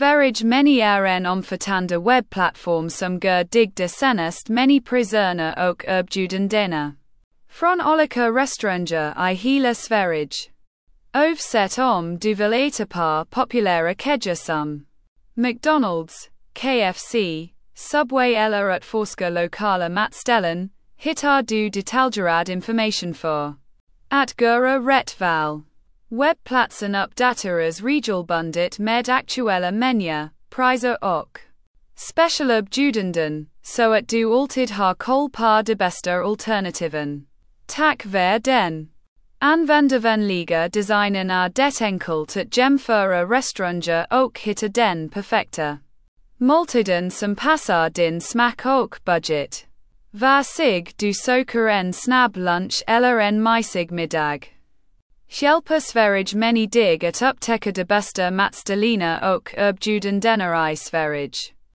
Sverige Meny ären omfattande webbplattform som gör dig de senast many priserna och erbjudandena. Från olika restauranger i hela Sverige. Oavsett om du vill äta par populära kedjor som McDonalds, KFC, Subway eller att forska lokala matställen, hittar du detaljerad information för att göra rätt val. Webbplatsen uppdateras regelbundet med aktuella menyer, priser och specialerbjudanden, så att du alltid har koll på de bästa alternativen. Tack vare den användarvänliga designen är det enkelt att jämföra restauranger och hitta den perfekta måltiden som passar din smak och budget. Var sig du söker en snabb lunch eller en mysig middag. Hjälper Sverige Meny dig att upptäcka de bästa matställena och erbjudandena i Sverige.